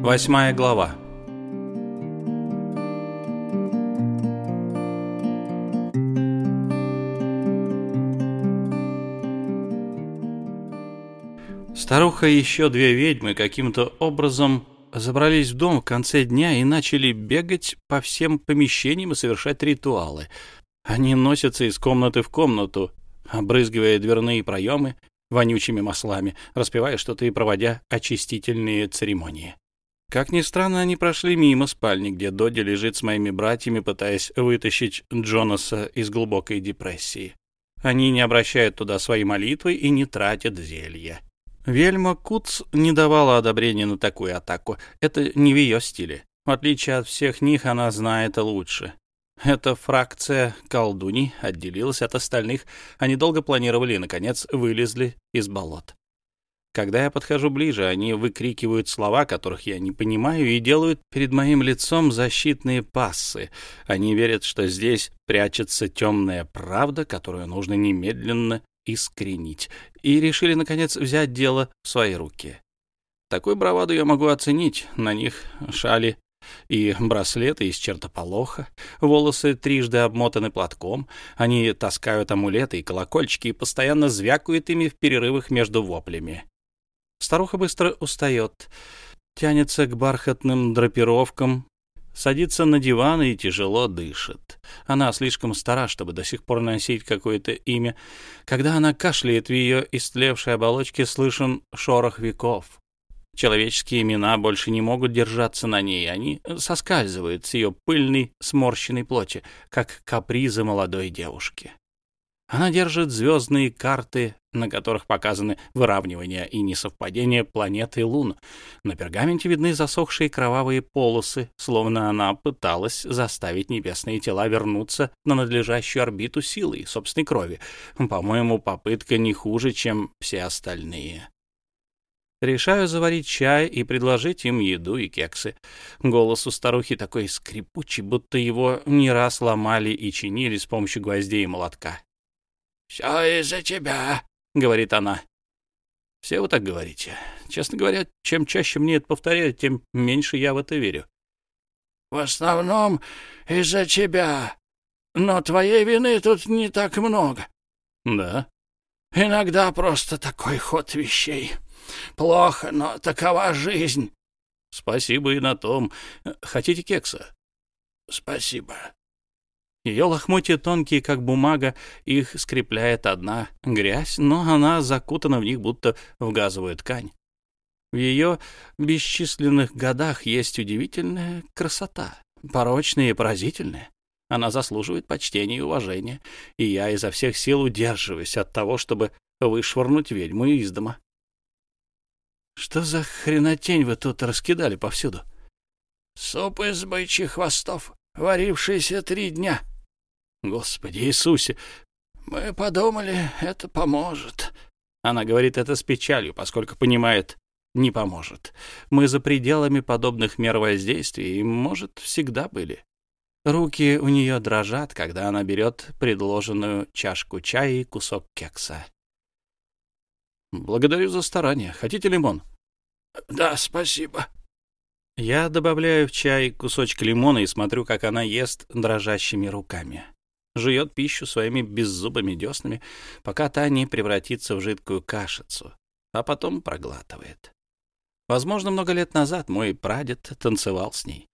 Восьмая глава. Старуха и еще две ведьмы каким-то образом забрались в дом в конце дня и начали бегать по всем помещениям и совершать ритуалы. Они носятся из комнаты в комнату, обрызгивая дверные проемы вонючими маслами, распевая что-то и проводя очистительные церемонии. Как ни странно, они прошли мимо спальни, где Доди лежит с моими братьями, пытаясь вытащить Джонаса из глубокой депрессии. Они не обращают туда свои молитвы и не тратят зелья. Вельма Куц не давала одобрения на такую атаку. Это не в ее стиле. В отличие от всех них, она знает лучше. Эта фракция колдуней отделилась от остальных. Они долго планировали и, наконец, вылезли из болот. Когда я подхожу ближе, они выкрикивают слова, которых я не понимаю, и делают перед моим лицом защитные пассы. Они верят, что здесь прячется темная правда, которую нужно немедленно искоренить, и решили, наконец, взять дело в свои руки. Такую браваду я могу оценить. На них шали и браслеты из чертополоха, волосы трижды обмотаны платком, они таскают амулеты и колокольчики и постоянно звякают ими в перерывах между воплями. Старуха быстро устает, тянется к бархатным драпировкам, садится на диван и тяжело дышит. Она слишком стара, чтобы до сих пор носить какое-то имя. Когда она кашляет, в ее истлевшей оболочке слышен шорох веков. Человеческие имена больше не могут держаться на ней, они соскальзывают с ее пыльной, сморщенной плоти, как капризы молодой девушки. Она держит звездные карты, на которых показаны выравнивание и несовпадение планет и лун. На пергаменте видны засохшие кровавые полосы, словно она пыталась заставить небесные тела вернуться на надлежащую орбиту силой собственной крови. По-моему, попытка не хуже, чем все остальные. Решаю заварить чай и предложить им еду и кексы. Голос у старухи такой скрипучий, будто его не раз ломали и чинили с помощью гвоздей и молотка. «Все из-за тебя», — говорит она. «Все вы так говорите. Честно говоря, чем чаще мне это повторяют, тем меньше я в это верю». «В основном из-за тебя. Но твоей вины тут не так много». «Да». «Иногда просто такой ход вещей». Плохо, но такова жизнь. Спасибо и на том. Хотите кекса? Спасибо. Ее лохмотья тонкие, как бумага, их скрепляет одна грязь, но она закутана в них, будто в газовую ткань. В ее бесчисленных годах есть удивительная красота, порочная и поразительная. Она заслуживает почтения и уважения, и я изо всех сил удерживаюсь от того, чтобы вышвырнуть ведьму из дома. Что за хренотень вы тут раскидали повсюду? Суп из бычьих хвостов, варившийся три дня. Господи Иисусе! Мы подумали, это поможет. Она говорит это с печалью, поскольку понимает, не поможет. Мы за пределами подобных мер воздействия и, может, всегда были. Руки у нее дрожат, когда она берет предложенную чашку чая и кусок кекса. Благодарю за старание. Хотите лимон? Да, спасибо. Я добавляю в чай кусочек лимона и смотрю, как она ест дрожащими руками. Жует пищу своими беззубыми деснами, пока та не превратится в жидкую кашицу, а потом проглатывает. Возможно, много лет назад мой прадед танцевал с ней.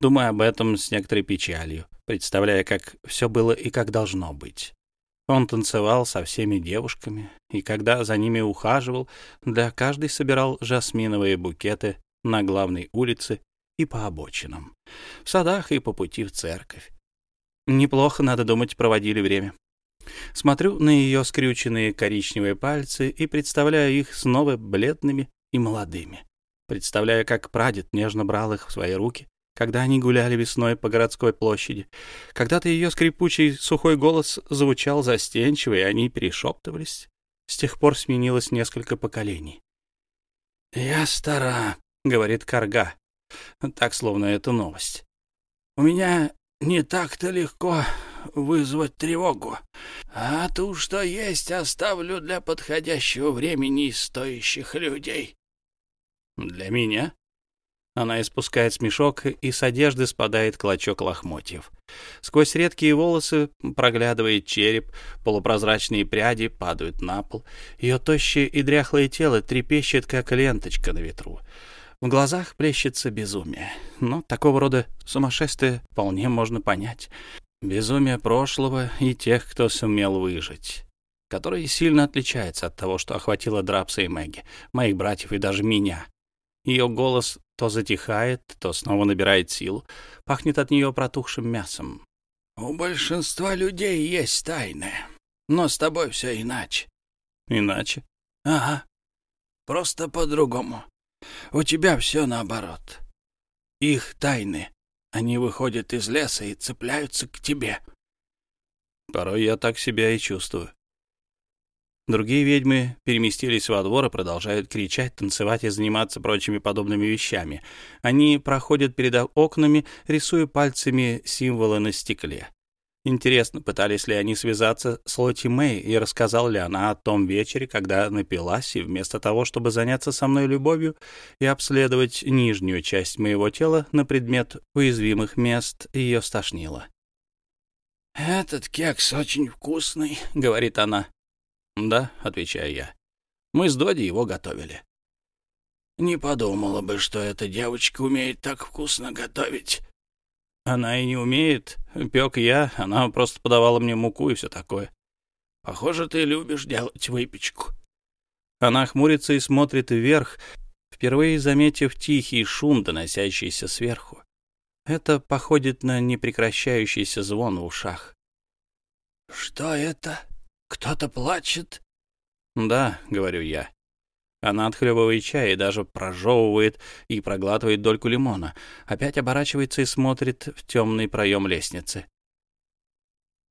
Думаю об этом с некоторой печалью, представляя, как все было и как должно быть. Он танцевал со всеми девушками, и когда за ними ухаживал, для каждой собирал жасминовые букеты на главной улице и по обочинам, в садах и по пути в церковь. Неплохо, надо думать, проводили время. Смотрю на ее скрюченные коричневые пальцы и представляю их снова бледными и молодыми. Представляю, как прадед нежно брал их в свои руки, когда они гуляли весной по городской площади. Когда-то ее скрипучий сухой голос звучал застенчиво, и они перешептывались. С тех пор сменилось несколько поколений. «Я стара», — говорит Карга, так, словно это новость. «У меня не так-то легко вызвать тревогу, а ту, что есть, оставлю для подходящего времени и стоящих людей». «Для меня?» Она испускает смешок, и с одежды спадает клочок лохмотьев. Сквозь редкие волосы проглядывает череп, полупрозрачные пряди падают на пол. Ее тощее и дряхлое тело трепещет, как ленточка на ветру. В глазах плещется безумие. Но такого рода сумасшествие вполне можно понять. Безумие прошлого и тех, кто сумел выжить которое сильно отличается от того, что охватило Драпса и Мэгги, моих братьев и даже меня. Ее голос то затихает, то снова набирает силу. Пахнет от нее протухшим мясом. «У большинства людей есть тайны, но с тобой все иначе». «Иначе?» «Ага. Просто по-другому. У тебя все наоборот. Их тайны. Они выходят из леса и цепляются к тебе». Порой я так себя и чувствую. Другие ведьмы переместились во двор и продолжают кричать, танцевать и заниматься прочими подобными вещами. Они проходят перед окнами, рисуя пальцами символы на стекле. Интересно, пытались ли они связаться с Лоти Мэй и рассказала ли она о том вечере, когда напилась, и вместо того, чтобы заняться со мной любовью и обследовать нижнюю часть моего тела на предмет уязвимых мест, ее стошнило. «Этот кекс очень вкусный», — говорит она. «Да», — отвечаю я. «Мы с Доди его готовили». «Не подумала бы, что эта девочка умеет так вкусно готовить». «Она и не умеет. Пек я, она просто подавала мне муку и все такое». «Похоже, ты любишь делать выпечку». Она хмурится и смотрит вверх, впервые заметив тихий шум, доносящийся сверху. Это походит на непрекращающийся звон в ушах. «Что это?» «Кто-то плачет?» «Да», — говорю я. Она отхлебывает чай и даже прожевывает и проглатывает дольку лимона. Опять оборачивается и смотрит в темный проем лестницы.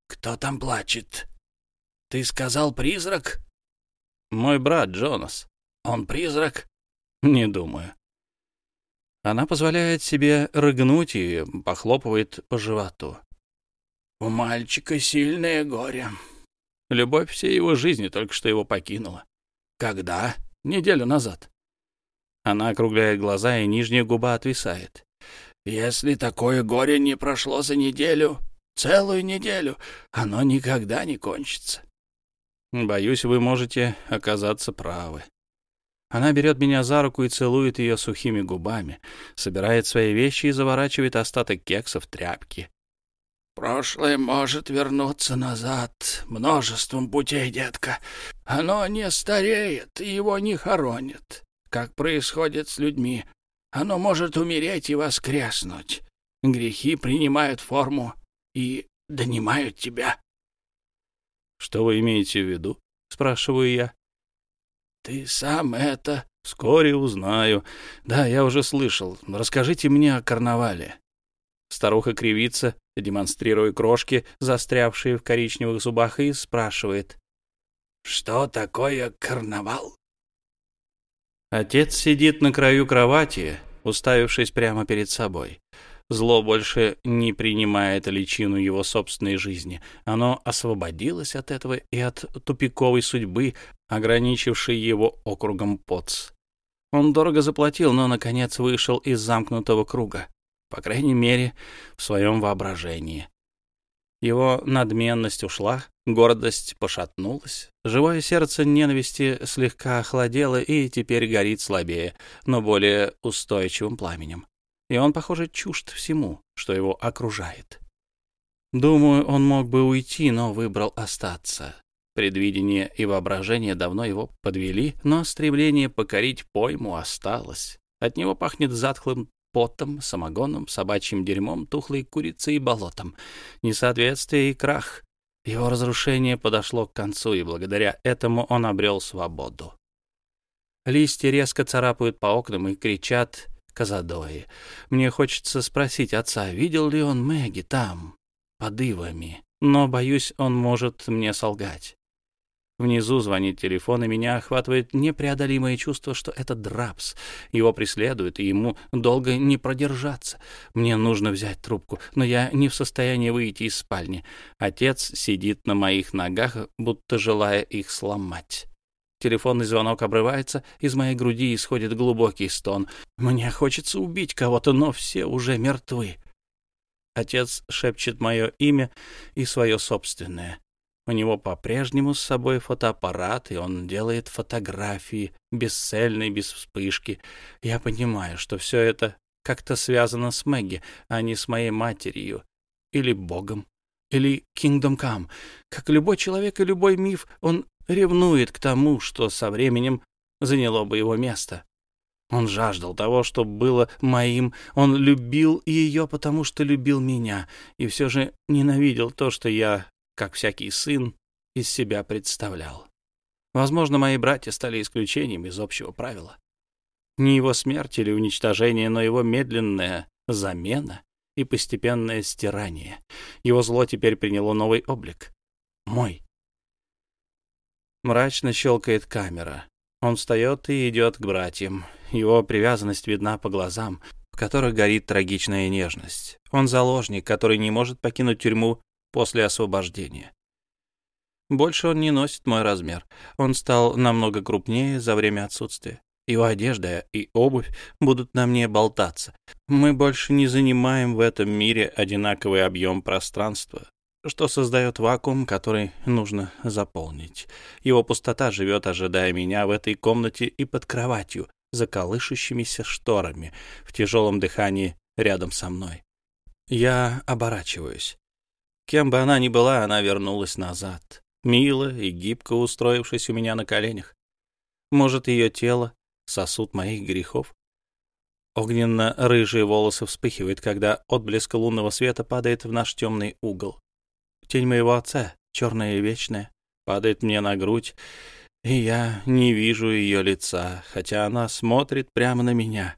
«Кто там плачет? Ты сказал призрак?» «Мой брат Джонас». «Он призрак?» «Не думаю». Она позволяет себе рыгнуть и похлопывает по животу. «У мальчика сильное горе», Любовь всей его жизни только что его покинула. Когда? Неделю назад. Она округляет глаза, и нижняя губа отвисает. Если такое горе не прошло за неделю, целую неделю, оно никогда не кончится. Боюсь, вы можете оказаться правы. Она берет меня за руку и целует ее сухими губами, собирает свои вещи и заворачивает остаток кекса в тряпки. Прошлое может вернуться назад множеством путей, детка. Оно не стареет, и его не хоронят, как происходит с людьми. Оно может умереть и воскреснуть. Грехи принимают форму и донимают тебя. — Что вы имеете в виду? — спрашиваю я. — Ты сам это... — Вскоре узнаю. Да, я уже слышал. Расскажите мне о карнавале. Старуха кривится, демонстрируя крошки, застрявшие в коричневых зубах, и спрашивает. «Что такое карнавал?» Отец сидит на краю кровати, уставившись прямо перед собой. Зло больше не принимает личину его собственной жизни. Оно освободилось от этого и от тупиковой судьбы, ограничившей его округом Поц. Он дорого заплатил, но, наконец, вышел из замкнутого круга по крайней мере, в своем воображении. Его надменность ушла, гордость пошатнулась, живое сердце ненависти слегка охладело и теперь горит слабее, но более устойчивым пламенем. И он, похоже, чужд всему, что его окружает. Думаю, он мог бы уйти, но выбрал остаться. Предвидение и воображение давно его подвели, но стремление покорить пойму осталось. От него пахнет затхлым потом, самогоном, собачьим дерьмом, тухлой курицей и болотом. Несоответствие и крах. Его разрушение подошло к концу, и благодаря этому он обрел свободу. Листья резко царапают по окнам и кричат «Казадои». Мне хочется спросить отца, видел ли он Мэгги там, под ивами, но, боюсь, он может мне солгать. Внизу звонит телефон, и меня охватывает непреодолимое чувство, что это Драпс. Его преследуют, и ему долго не продержаться. Мне нужно взять трубку, но я не в состоянии выйти из спальни. Отец сидит на моих ногах, будто желая их сломать. Телефонный звонок обрывается, из моей груди исходит глубокий стон. Мне хочется убить кого-то, но все уже мертвы. Отец шепчет мое имя и свое собственное. У него по-прежнему с собой фотоаппарат, и он делает фотографии, бесцельные, без вспышки. Я понимаю, что все это как-то связано с Мэгги, а не с моей матерью или Богом или Kingdom Come. Как любой человек и любой миф, он ревнует к тому, что со временем заняло бы его место. Он жаждал того, что было моим, он любил ее, потому что любил меня, и все же ненавидел то, что я, как всякий сын, из себя представлял. Возможно, мои братья стали исключением из общего правила. Не его смерть или уничтожение, но его медленная замена и постепенное стирание. Его зло теперь приняло новый облик. Мой. Мрачно щелкает камера. Он встает и идет к братьям. Его привязанность видна по глазам, в которых горит трагичная нежность. Он заложник, который не может покинуть тюрьму после освобождения. Больше он не носит мой размер. Он стал намного крупнее за время отсутствия. Его одежда и обувь будут на мне болтаться. Мы больше не занимаем в этом мире одинаковый объем пространства, что создает вакуум, который нужно заполнить. Его пустота живет, ожидая меня в этой комнате и под кроватью, за колышущимися шторами, в тяжелом дыхании рядом со мной. Я оборачиваюсь. Кем бы она ни была, она вернулась назад, мило и гибко устроившись у меня на коленях. Может, ее тело сосуд моих грехов. Огненно-рыжие волосы вспыхивают, когда отблеск лунного света падает в наш темный угол. Тень моего отца, черная и вечная, падает мне на грудь, и я не вижу ее лица, хотя она смотрит прямо на меня.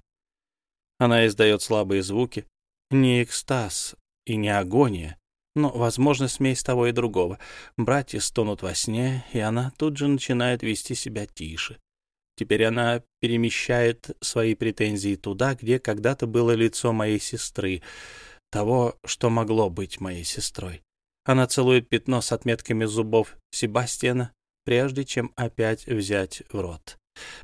Она издает слабые звуки, не экстаз и не агония, но, возможно, смесь того и другого. Братья стонут во сне, и она тут же начинает вести себя тише. Теперь она перемещает свои претензии туда, где когда-то было лицо моей сестры, того, что могло быть моей сестрой. Она целует пятно с отметками зубов Себастьяна, прежде чем опять взять в рот.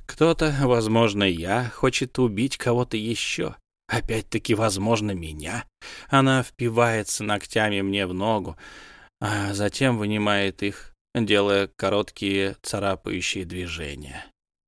Кто-то, возможно, я, хочет убить кого-то еще. Опять-таки, возможно, меня. Она впивается ногтями мне в ногу, а затем вынимает их, делая короткие царапающие движения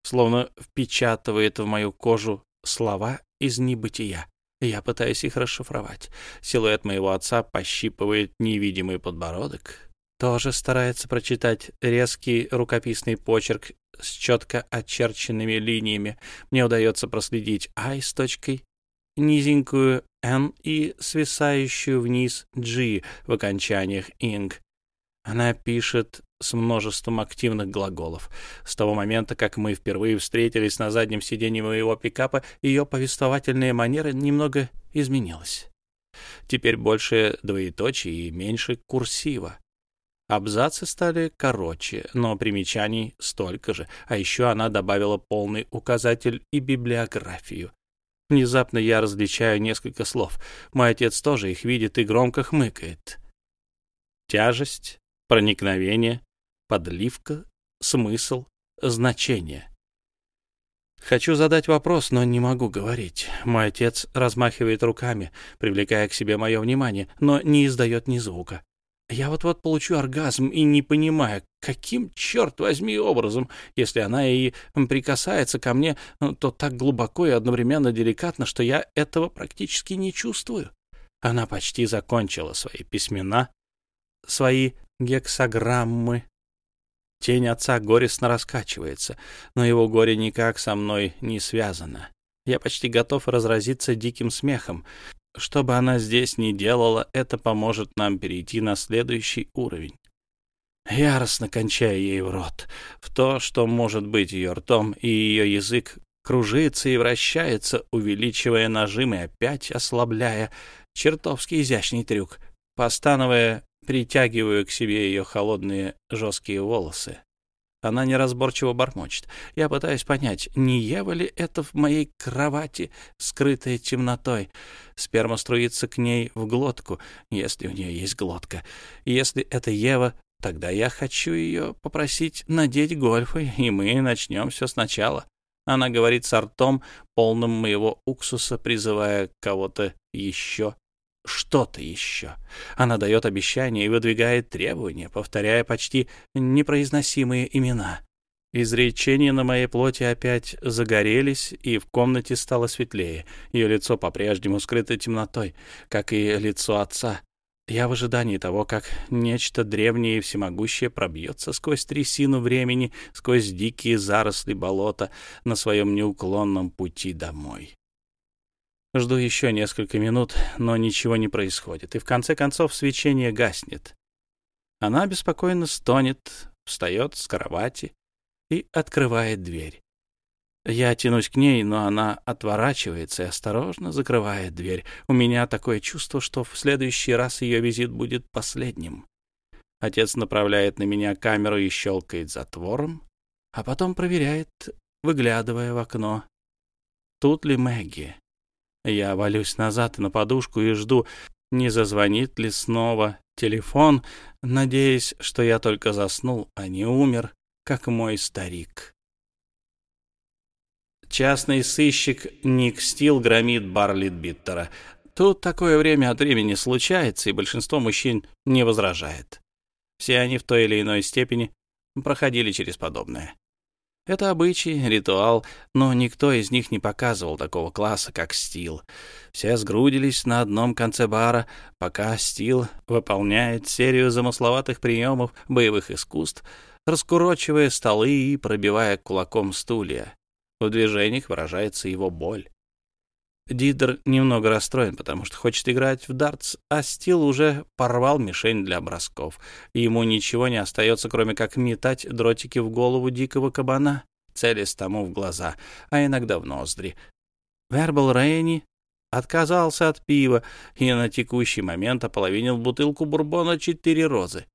словно впечатывает в мою кожу слова из небытия. Я пытаюсь их расшифровать. Силуэт моего отца пощипывает невидимый подбородок. Тоже старается прочитать резкий рукописный почерк с четко очерченными линиями. Мне удается проследить «I» с точкой, низенькую «N» и свисающую вниз «G» в окончаниях «ing». Она пишет с множеством активных глаголов. С того момента, как мы впервые встретились на заднем сиденье моего пикапа, ее повествовательная манера немного изменилась. Теперь больше двоеточий и меньше курсива. Абзацы стали короче, но примечаний столько же, а еще она добавила полный указатель и библиографию. Внезапно я различаю несколько слов. Мой отец тоже их видит и громко хмыкает. Тяжесть, проникновение, подливка, смысл, значение. Хочу задать вопрос, но не могу говорить. Мой отец размахивает руками, привлекая к себе мое внимание, но не издает ни звука. Я вот-вот получу оргазм и не понимаю, каким, черт возьми, образом, если она и прикасается ко мне, то так глубоко и одновременно деликатно, что я этого практически не чувствую. Она почти закончила свои письмена, свои гексаграммы, Тень отца горестно раскачивается, но его горе никак со мной не связано. Я почти готов разразиться диким смехом. Что бы она здесь ни делала, это поможет нам перейти на следующий уровень. Яростно кончаю ей в рот. В то, что может быть ее ртом, и ее язык кружится и вращается, увеличивая нажим и опять ослабляя. Чертовски изящный трюк. Постановая притягиваю к себе ее холодные жесткие волосы. Она неразборчиво бормочет. Я пытаюсь понять, не Ева ли это в моей кровати, скрытая темнотой. Сперма струится к ней в глотку, если у нее есть глотка. Если это Ева, Тогда я хочу ее попросить надеть гольфы, и мы начнем все сначала. Она говорит с ртом, полным моего уксуса, призывая кого-то еще, что-то еще. Она дает обещания и выдвигает требования, повторяя почти непроизносимые имена. Изречения на моей плоти опять загорелись, и в комнате стало светлее. Ее лицо по-прежнему скрыто темнотой, как и лицо отца. Я в ожидании того, как нечто древнее и всемогущее пробьется сквозь трясину времени, сквозь дикие заросли болота на своем неуклонном пути домой. Жду еще несколько минут, но ничего не происходит, и в конце концов свечение гаснет. Она беспокойно стонет, встает с кровати и открывает дверь. Я тянусь к ней, но она отворачивается и осторожно закрывает дверь. У меня такое чувство, что в следующий раз ее визит будет последним. Отец направляет на меня камеру и щелкает затвором, а потом проверяет, выглядывая в окно. Тут ли Мэгги? Я валюсь назад на подушку и жду, не зазвонит ли снова телефон, надеясь, что я только заснул, а не умер, как мой старик. Частный сыщик Ник Стил громит бар Литбиттера. Тут такое время от времени случается, и большинство мужчин не возражает. Все они в той или иной степени проходили через подобное. Это обычай, ритуал, но никто из них не показывал такого класса, как Стил. Все сгрудились на одном конце бара, пока Стил выполняет серию замысловатых приемов боевых искусств, раскурочивая столы и пробивая кулаком стулья. В движениях выражается его боль. Дидер немного расстроен, потому что хочет играть в дартс, а Стил уже порвал мишень для бросков, ему ничего не остается, кроме как метать дротики в голову дикого кабана, целясь тому в глаза, а иногда в ноздри. Вербал Рейни отказался от пива и на текущий момент ополовинил бутылку бурбона «Четыре розы».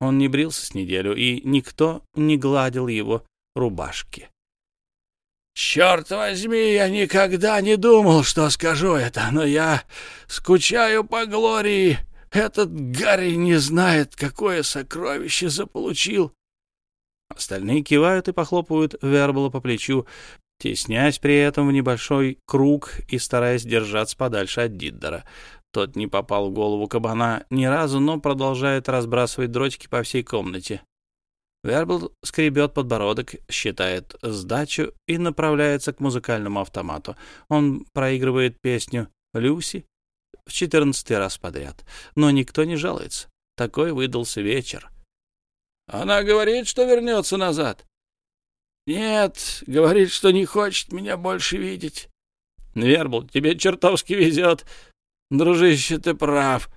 Он не брился с неделю, и никто не гладил его рубашки. Черт возьми, я никогда не думал, что скажу это, но я скучаю по Глории. Этот Гарри не знает, какое сокровище заполучил. Остальные кивают и похлопывают Вербала по плечу, теснясь при этом в небольшой круг и стараясь держаться подальше от Диддера. Тот не попал в голову кабана ни разу, но продолжает разбрасывать дротики по всей комнате. Вербл скребет подбородок, считает сдачу и направляется к музыкальному автомату. Он проигрывает песню «Люси» в четырнадцатый раз подряд. Но никто не жалуется. Такой выдался вечер. «Она говорит, что вернется назад». «Нет, говорит, что не хочет меня больше видеть». «Вербл, тебе чертовски везет. Дружище, ты прав.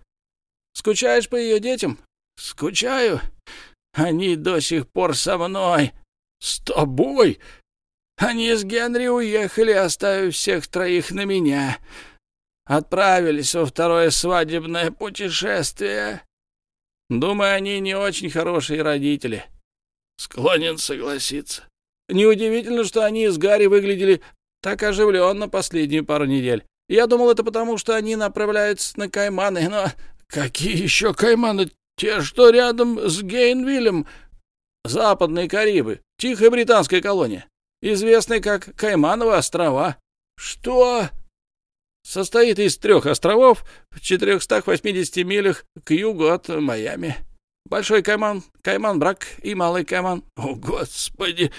Скучаешь по ее детям?» «Скучаю. Они до сих пор со мной. С тобой? Они с Генри уехали, оставив всех троих на меня. Отправились во второе свадебное путешествие. Думаю, они не очень хорошие родители. Склонен согласиться. Неудивительно, что они с Гарри выглядели так оживленно последние пару недель. Я думал, это потому, что они направляются на Кайманы, но... Какие еще Кайманы? Те, что рядом с Гейнвиллем, Западные Карибы, тихая британская колония, известная как Каймановы острова. Что? Состоит из трех островов в 480 милях к югу от Майами. Большой Кайман, Кайман-Брак и Малый Кайман. О, Господи!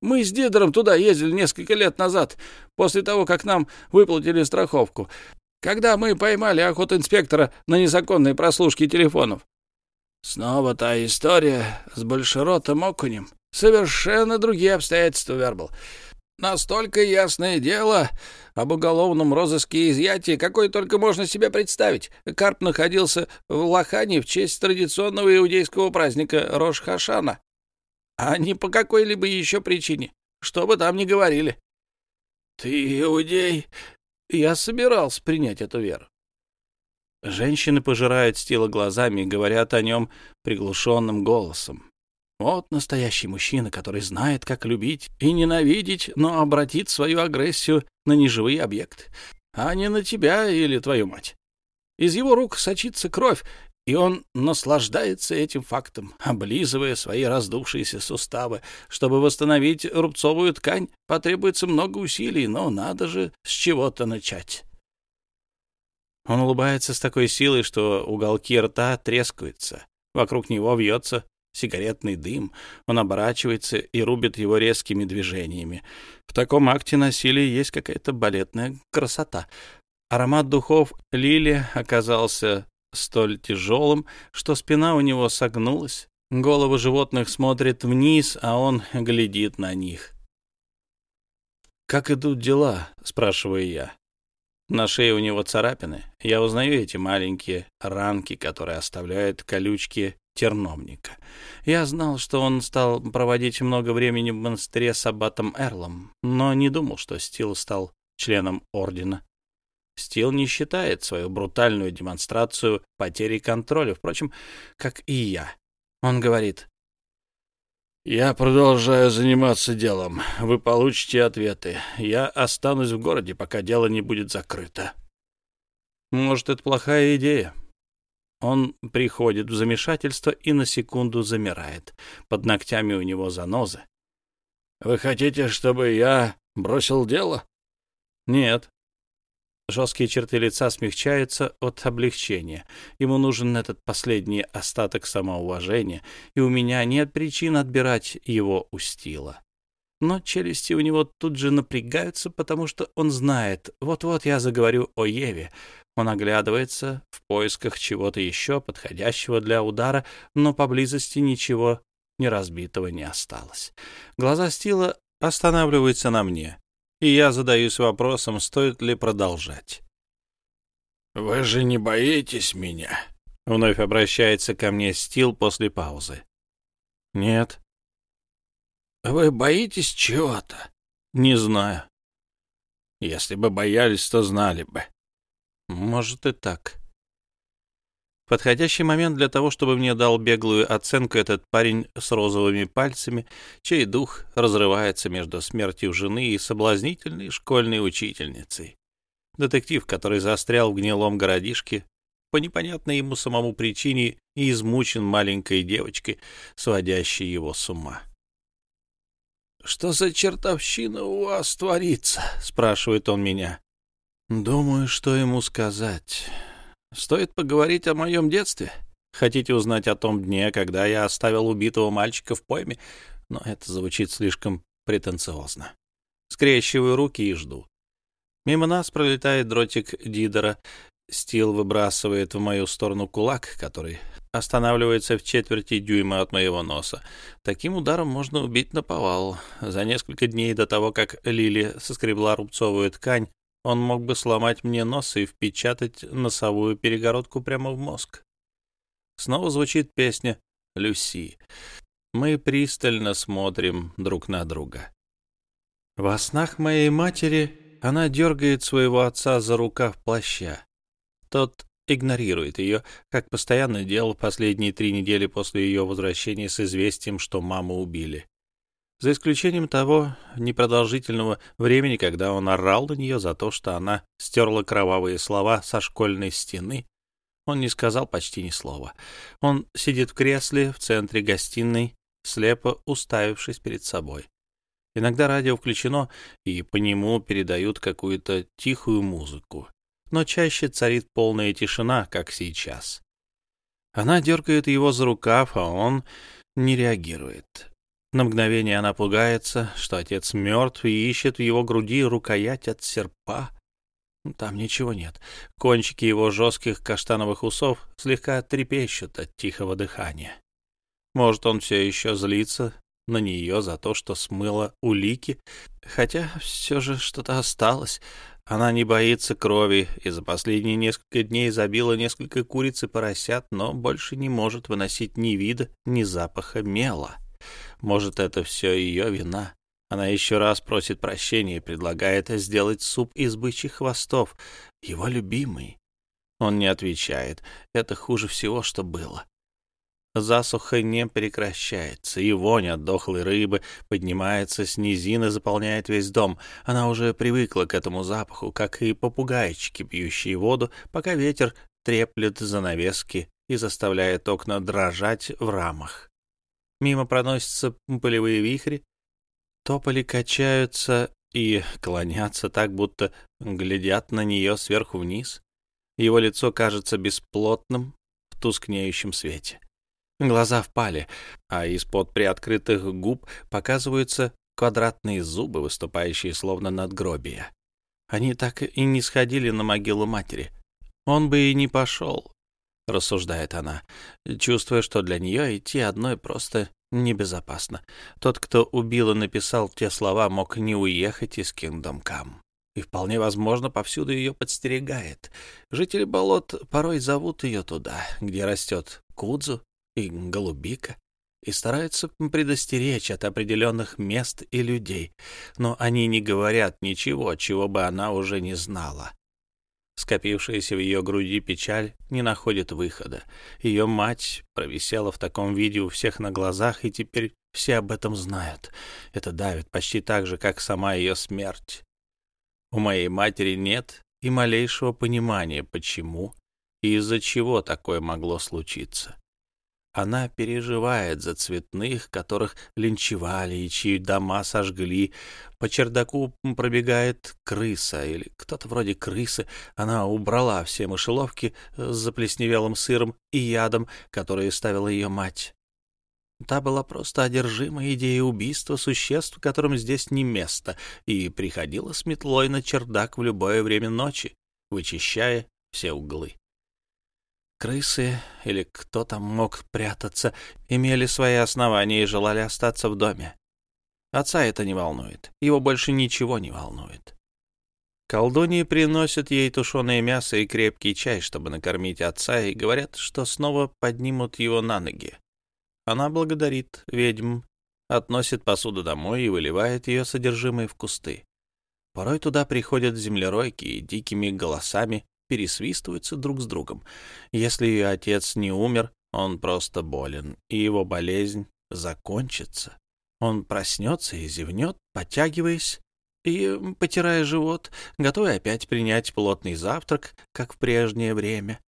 Мы с Дидером туда ездили несколько лет назад, после того, как нам выплатили страховку, когда мы поймали охотинспектора на незаконной прослушке телефонов. Снова та история с большеротым окунем. Совершенно другие обстоятельства, Вербал. Настолько ясное дело об уголовном розыске и изъятии, какой только можно себе представить. Карп находился в Лохане в честь традиционного иудейского праздника Рош-Хашана. А не по какой-либо еще причине, что бы там ни говорили. — Ты иудей? Я собирался принять эту веру. Женщины пожирают Стила глазами и говорят о нем приглушенным голосом. Вот настоящий мужчина, который знает, как любить и ненавидеть, но обратит свою агрессию на неживые объекты, а не на тебя или твою мать. Из его рук сочится кровь, и он наслаждается этим фактом, облизывая свои раздувшиеся суставы. Чтобы восстановить рубцовую ткань, потребуется много усилий, но надо же с чего-то начать. Он улыбается с такой силой, что уголки рта трескаются. Вокруг него вьется сигаретный дым. Он оборачивается и рубит его резкими движениями. В таком акте насилия есть какая-то балетная красота. Аромат духов Лили оказался столь тяжелым, что спина у него согнулась. Головы животных смотрят вниз, а он глядит на них. «Как идут дела?» — спрашиваю я. На шее у него царапины. Я узнаю эти маленькие ранки, которые оставляют колючки терновника. Я знал, что он стал проводить много времени в монастыре с аббатом Эрлом, но не думал, что Стил стал членом ордена. Стил не считает свою брутальную демонстрацию потери контроля, впрочем, как и я. Он говорит, «Я продолжаю заниматься делом. Вы получите ответы. Я останусь в городе, пока дело не будет закрыто». Может, это плохая идея. Он приходит в замешательство и на секунду замирает. Под ногтями у него занозы. «Вы хотите, чтобы я бросил дело?» «Нет», Жесткие черты лица смягчаются от облегчения. Ему нужен этот последний остаток самоуважения, и у меня нет причин отбирать его у Стила. Но челюсти у него тут же напрягаются, потому что он знает, вот-вот я заговорю о Еве. Он оглядывается в поисках чего-то еще подходящего для удара, но поблизости ничего неразбитого не осталось. Глаза Стила останавливаются на мне и я задаюсь вопросом, стоит ли продолжать. «Вы же не боитесь меня?» — вновь обращается ко мне Стил после паузы. «Нет». «Вы боитесь чего-то?» «Не знаю». «Если бы боялись, то знали бы». «Может и так». Подходящий момент для того, чтобы мне дал беглую оценку этот парень с розовыми пальцами, чей дух разрывается между смертью жены и соблазнительной школьной учительницей. Детектив, который застрял в гнилом городишке по непонятной ему самому причине и измучен маленькой девочкой, сводящей его с ума. «Что за чертовщина у вас творится?» — спрашивает он меня. «Думаю, что ему сказать». Стоит поговорить о моем детстве. Хотите узнать о том дне, когда я оставил убитого мальчика в пойме? Но это звучит слишком претенциозно. Скрещиваю руки и жду. Мимо нас пролетает дротик Дидера. Стил выбрасывает в мою сторону кулак, который останавливается в четверти дюйма от моего носа. Таким ударом можно убить наповал. За несколько дней до того, как Лили соскребла рубцовую ткань, он мог бы сломать мне нос и впечатать носовую перегородку прямо в мозг. Снова звучит песня «Люси». Мы пристально смотрим друг на друга. Во снах моей матери она дергает своего отца за рукав плаща. Тот игнорирует ее, как постоянно делал последние три недели после ее возвращения с известием, что маму убили за исключением того непродолжительного времени, когда он орал на нее за то, что она стерла кровавые слова со школьной стены. Он не сказал почти ни слова. Он сидит в кресле в центре гостиной, слепо уставившись перед собой. Иногда радио включено, и по нему передают какую-то тихую музыку. Но чаще царит полная тишина, как сейчас. Она дергает его за рукав, а он не реагирует. На мгновение она пугается, что отец мертв и ищет в его груди рукоять от серпа. Там ничего нет. Кончики его жестких каштановых усов слегка трепещут от тихого дыхания. Может, он все еще злится на нее за то, что смыла улики, хотя все же что-то осталось. Она не боится крови и за последние несколько дней забила несколько куриц и поросят, но больше не может выносить ни вида, ни запаха мела. Может, это все ее вина. Она еще раз просит прощения и предлагает сделать суп из бычьих хвостов, его любимый. Он не отвечает. Это хуже всего, что было. Засуха не прекращается, и вонь от дохлой рыбы поднимается с низины, заполняет весь дом. Она уже привыкла к этому запаху, как и попугайчики, пьющие воду, пока ветер треплет занавески и заставляет окна дрожать в рамах. Мимо проносятся полевые вихри, тополи качаются и клонятся так, будто глядят на нее сверху вниз. Его лицо кажется бесплотным в тускнеющем свете. Глаза впали, а из-под приоткрытых губ показываются квадратные зубы, выступающие словно надгробия. Они так и не сходили на могилу матери. Он бы и не пошел, — рассуждает она, чувствуя, что для нее идти одной просто небезопасно. Тот, кто убил и написал те слова, мог не уехать из Кингдом Кам. И вполне возможно, повсюду ее подстерегает. Жители болот порой зовут ее туда, где растет кудзу и голубика, и стараются предостеречь от определенных мест и людей, но они не говорят ничего, чего бы она уже не знала. Скопившаяся в ее груди печаль не находит выхода. Ее мать провисела в таком виде у всех на глазах, и теперь все об этом знают. Это давит почти так же, как сама ее смерть. У моей матери нет и малейшего понимания, почему и из-за чего такое могло случиться. Она переживает за цветных, которых линчевали и чьи дома сожгли. По чердаку пробегает крыса или кто-то вроде крысы. Она убрала все мышеловки с заплесневелым сыром и ядом, которые ставила ее мать. Та была просто одержима идеей убийства существ, которым здесь не место, и приходила с метлой на чердак в любое время ночи, вычищая все углы. Крысы или кто там мог прятаться, имели свои основания и желали остаться в доме. Отца это не волнует, его больше ничего не волнует. Колдуньи приносят ей тушеное мясо и крепкий чай, чтобы накормить отца, и говорят, что снова поднимут его на ноги. Она благодарит ведьм, относит посуду домой и выливает ее содержимое в кусты. Порой туда приходят землеройки и дикими голосами пересвистываются друг с другом. Если ее отец не умер, он просто болен, и его болезнь закончится. Он проснется и зевнет, подтягиваясь и потирая живот, готовый опять принять плотный завтрак, как в прежнее время.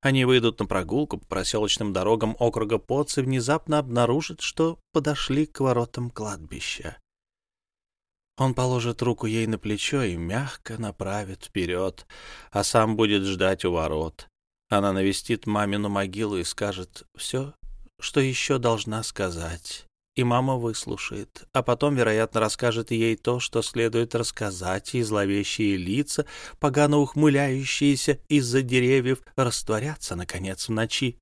Они выйдут на прогулку по проселочным дорогам округа Поц и внезапно обнаружат, что подошли к воротам кладбища. Он положит руку ей на плечо и мягко направит вперед, а сам будет ждать у ворот. Она навестит мамину могилу и скажет все, что еще должна сказать. И мама выслушает, а потом, вероятно, расскажет ей то, что следует рассказать, и зловещие лица, погано ухмыляющиеся из-за деревьев, растворятся, наконец, в ночи.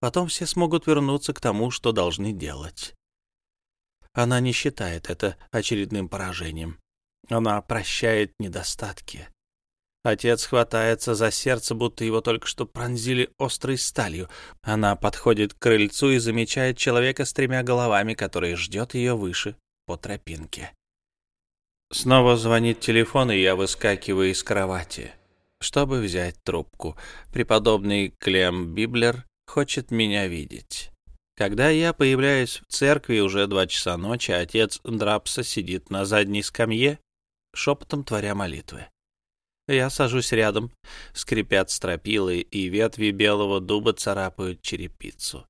Потом все смогут вернуться к тому, что должны делать. Она не считает это очередным поражением. Она прощает недостатки. Отец хватается за сердце, будто его только что пронзили острой сталью. Она подходит к крыльцу и замечает человека с тремя головами, который ждет ее выше по тропинке. Снова звонит телефон, и я выскакиваю из кровати, чтобы взять трубку. Преподобный Клем Библер хочет меня видеть. Когда я появляюсь в церкви уже два часа ночи, отец Драпса сидит на задней скамье, шепотом творя молитвы. Я сажусь рядом, скрипят стропилы, и ветви белого дуба царапают черепицу.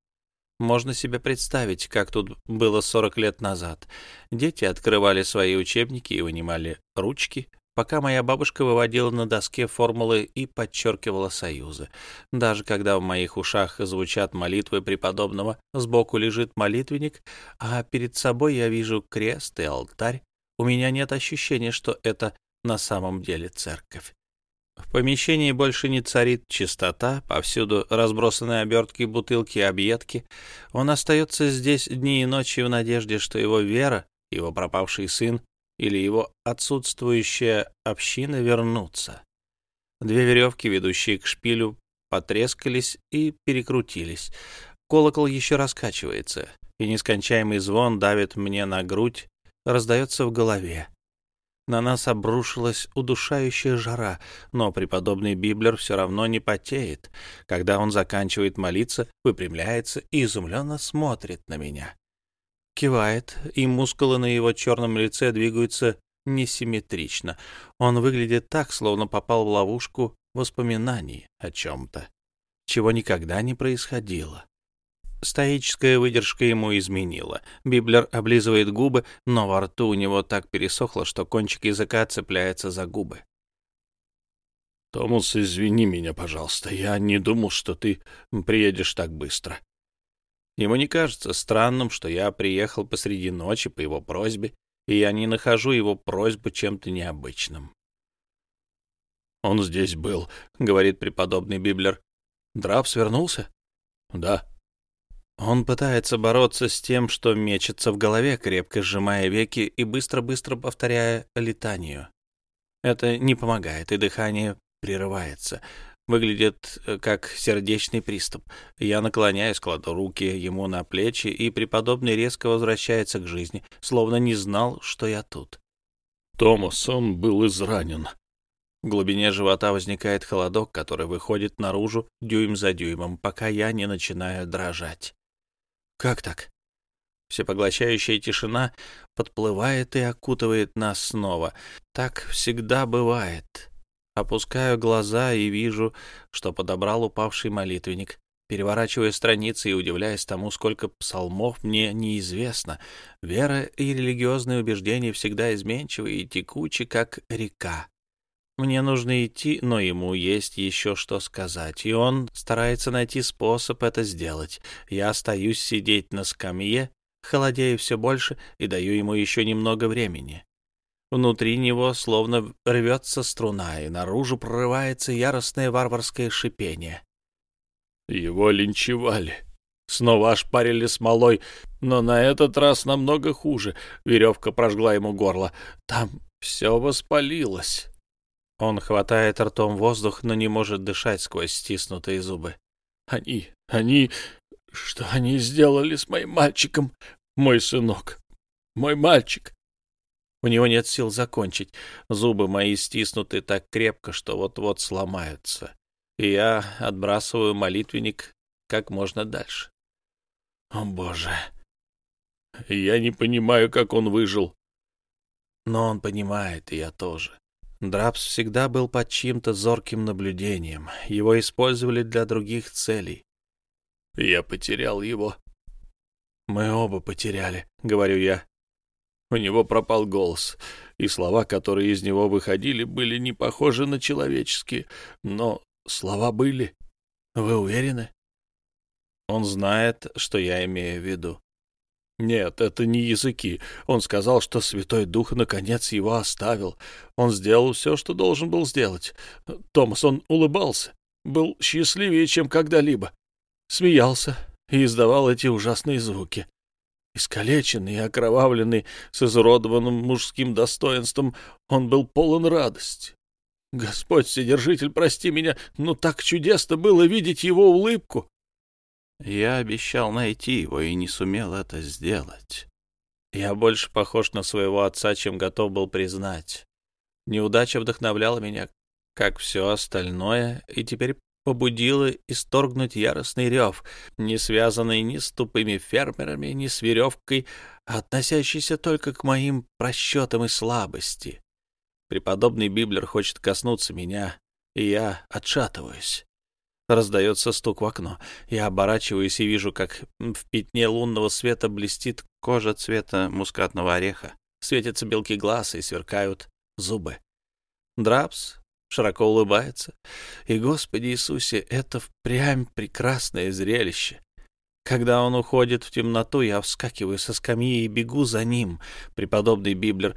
Можно себе представить, как тут было сорок лет назад. Дети открывали свои учебники и вынимали ручки, пока моя бабушка выводила на доске формулы и подчеркивала союзы. Даже когда в моих ушах звучат молитвы преподобного, сбоку лежит молитвенник, а перед собой я вижу крест и алтарь, у меня нет ощущения, что это на самом деле церковь. В помещении больше не царит чистота, повсюду разбросаны обертки, бутылки объедки. Он остается здесь дни и ночи в надежде, что его вера, его пропавший сын, или его отсутствующая община вернутся. Две веревки, ведущие к шпилю, потрескались и перекрутились. Колокол еще раскачивается, и нескончаемый звон давит мне на грудь, раздается в голове. На нас обрушилась удушающая жара, но преподобный Библер все равно не потеет. Когда он заканчивает молиться, выпрямляется и изумленно смотрит на меня кивает, и мускулы на его черном лице двигаются несимметрично. Он выглядит так, словно попал в ловушку воспоминаний о чем-то. чего никогда не происходило. Стоическая выдержка ему изменила. Библер облизывает губы, но во рту у него так пересохло, что кончик языка цепляется за губы. «Томас, извини меня, пожалуйста. Я не думал, что ты приедешь так быстро». Ему не кажется странным, что я приехал посреди ночи по его просьбе, и я не нахожу его просьбу чем-то необычным. «Он здесь был», — говорит преподобный Библер. «Драп свернулся?» «Да». Он пытается бороться с тем, что мечется в голове, крепко сжимая веки и быстро-быстро повторяя летанию. Это не помогает, и дыхание прерывается. Выглядит э, как сердечный приступ. Я наклоняюсь, кладу руки ему на плечи, и преподобный резко возвращается к жизни, словно не знал, что я тут. Томас, он был изранен. В глубине живота возникает холодок, который выходит наружу дюйм за дюймом, пока я не начинаю дрожать. Как так? Всепоглощающая тишина подплывает и окутывает нас снова. Так всегда бывает. Опускаю глаза и вижу, что подобрал упавший молитвенник. Переворачивая страницы и удивляясь тому, сколько псалмов мне неизвестно, вера и религиозные убеждения всегда изменчивы и текучи, как река. Мне нужно идти, но ему есть еще что сказать, и он старается найти способ это сделать. Я остаюсь сидеть на скамье, холодею все больше и даю ему еще немного времени. Внутри него словно рвется струна, и наружу прорывается яростное варварское шипение. Его линчевали. Снова ошпарили смолой, но на этот раз намного хуже. Веревка прожгла ему горло. Там все воспалилось. Он хватает ртом воздух, но не может дышать сквозь стиснутые зубы. Они, они... Что они сделали с моим мальчиком? Мой сынок. Мой мальчик. У него нет сил закончить. Зубы мои стиснуты так крепко, что вот-вот сломаются. И я отбрасываю молитвенник как можно дальше. О, Боже! Я не понимаю, как он выжил. Но он понимает, и я тоже. Драпс всегда был под чьим-то зорким наблюдением. Его использовали для других целей. Я потерял его. Мы оба потеряли, говорю я. У него пропал голос, и слова, которые из него выходили, были не похожи на человеческие, но слова были. Вы уверены? Он знает, что я имею в виду. Нет, это не языки. Он сказал, что Святой Дух наконец его оставил. Он сделал все, что должен был сделать. Томас, он улыбался, был счастливее, чем когда-либо. Смеялся и издавал эти ужасные звуки. Искалеченный и окровавленный, с изуродованным мужским достоинством, он был полон радости. Господь Вседержитель, прости меня, но так чудесно было видеть его улыбку. Я обещал найти его и не сумел это сделать. Я больше похож на своего отца, чем готов был признать. Неудача вдохновляла меня, как все остальное, и теперь побудила исторгнуть яростный рев, не связанный ни с тупыми фермерами, ни с веревкой, а относящийся только к моим просчетам и слабости. Преподобный Библер хочет коснуться меня, и я отшатываюсь. Раздается стук в окно. Я оборачиваюсь и вижу, как в пятне лунного света блестит кожа цвета мускатного ореха. Светятся белки глаз и сверкают зубы. Драпс широко улыбается. И, Господи Иисусе, это впрямь прекрасное зрелище. Когда он уходит в темноту, я вскакиваю со скамьи и бегу за ним. Преподобный Библер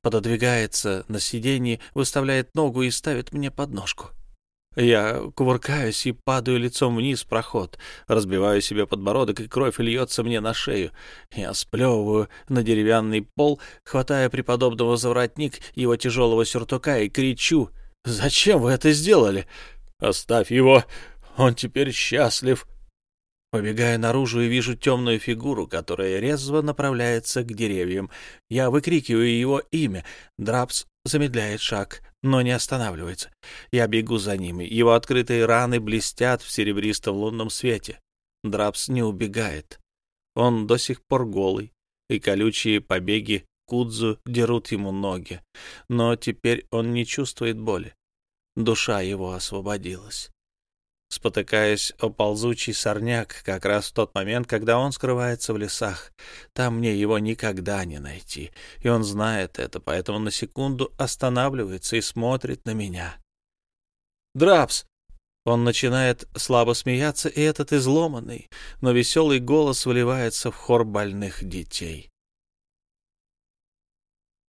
пододвигается на сиденье, выставляет ногу и ставит мне подножку. Я кувыркаюсь и падаю лицом вниз в проход, разбиваю себе подбородок, и кровь льется мне на шею. Я сплевываю на деревянный пол, хватая преподобного за воротник его тяжелого сюртука и кричу «Зачем вы это сделали? Оставь его, он теперь счастлив!» Побегая наружу и вижу темную фигуру, которая резво направляется к деревьям. Я выкрикиваю его имя. Драпс замедляет шаг, но не останавливается. Я бегу за ними. Его открытые раны блестят в серебристом лунном свете. Драпс не убегает. Он до сих пор голый, и колючие побеги Кудзу дерут ему ноги. Но теперь он не чувствует боли. Душа его освободилась. спотыкаясь о ползучий сорняк как раз в тот момент, когда он скрывается в лесах. Там мне его никогда не найти, и он знает это, поэтому на секунду останавливается и смотрит на меня. «Драпс!» Он начинает слабо смеяться, и этот изломанный, но веселый голос вливается в хор больных детей.